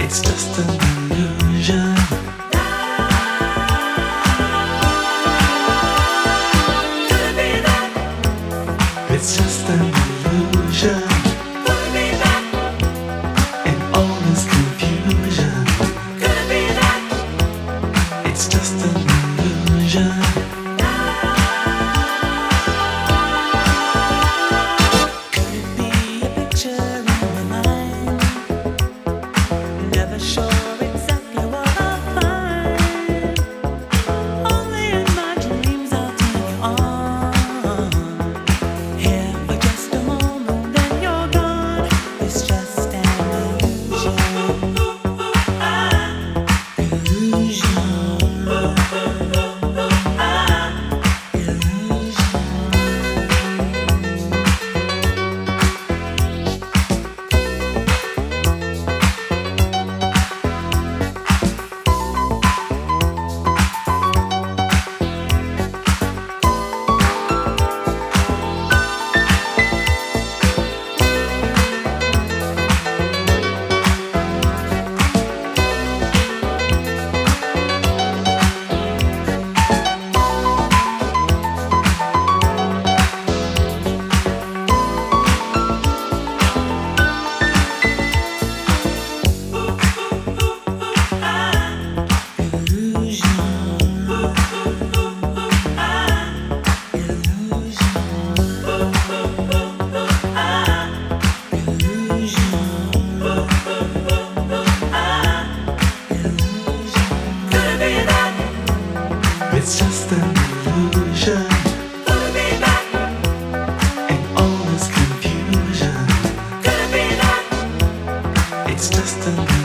It's just a. It's just an illusion. Be. And all this confusion. Be. It's just an.